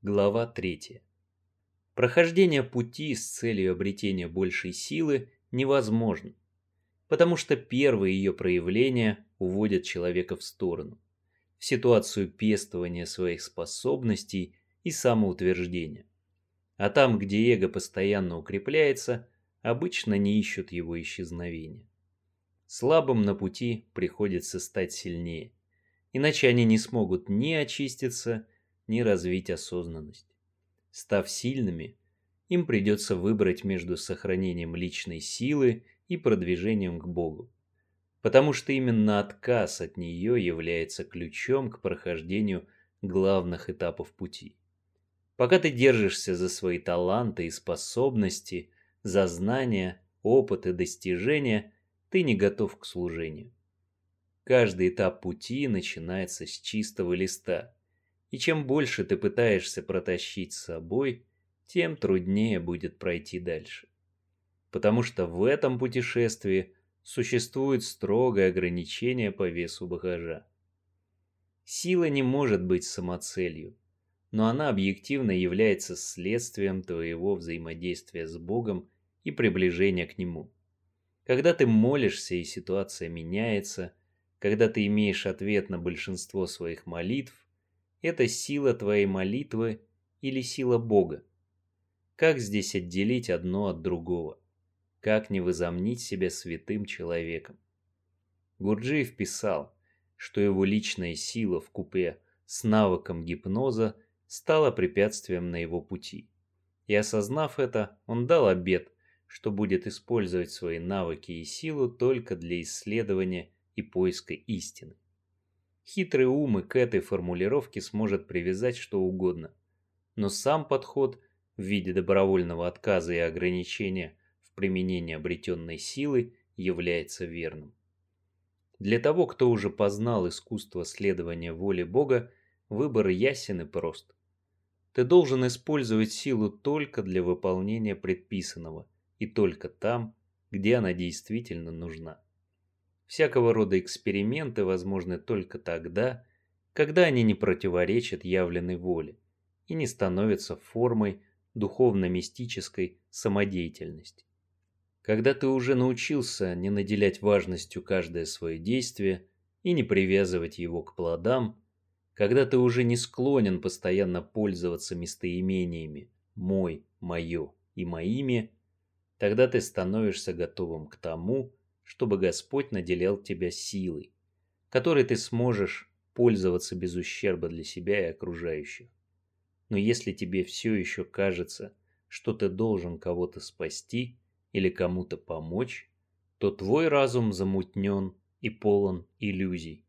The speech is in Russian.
Глава 3. Прохождение пути с целью обретения большей силы невозможно, потому что первые ее проявления уводят человека в сторону, в ситуацию пестования своих способностей и самоутверждения. А там, где эго постоянно укрепляется, обычно не ищут его исчезновения. Слабым на пути приходится стать сильнее, иначе они не смогут ни очиститься, ни развить осознанность. Став сильными, им придется выбрать между сохранением личной силы и продвижением к Богу, потому что именно отказ от нее является ключом к прохождению главных этапов пути. Пока ты держишься за свои таланты и способности, за знания, опыт и достижения, ты не готов к служению. Каждый этап пути начинается с чистого листа – и чем больше ты пытаешься протащить с собой, тем труднее будет пройти дальше. Потому что в этом путешествии существует строгое ограничение по весу багажа. Сила не может быть самоцелью, но она объективно является следствием твоего взаимодействия с Богом и приближения к Нему. Когда ты молишься и ситуация меняется, когда ты имеешь ответ на большинство своих молитв, это сила твоей молитвы или сила Бога? Как здесь отделить одно от другого? Как не возомнить себя святым человеком? Гурджиев писал, что его личная сила в купе с навыком гипноза стала препятствием на его пути. И осознав это, он дал обет, что будет использовать свои навыки и силу только для исследования и поиска истины. Хитрый ум и к этой формулировке сможет привязать что угодно. Но сам подход в виде добровольного отказа и ограничения в применении обретенной силы является верным. Для того, кто уже познал искусство следования воле Бога, выбор ясен и прост. Ты должен использовать силу только для выполнения предписанного и только там, где она действительно нужна. Всякого рода эксперименты возможны только тогда, когда они не противоречат явленной воле и не становятся формой духовно-мистической самодеятельности. Когда ты уже научился не наделять важностью каждое свое действие и не привязывать его к плодам, когда ты уже не склонен постоянно пользоваться местоимениями «мой», «моё» и «моими», тогда ты становишься готовым к тому, чтобы Господь наделял тебя силой, которой ты сможешь пользоваться без ущерба для себя и окружающих. Но если тебе все еще кажется, что ты должен кого-то спасти или кому-то помочь, то твой разум замутнен и полон иллюзий.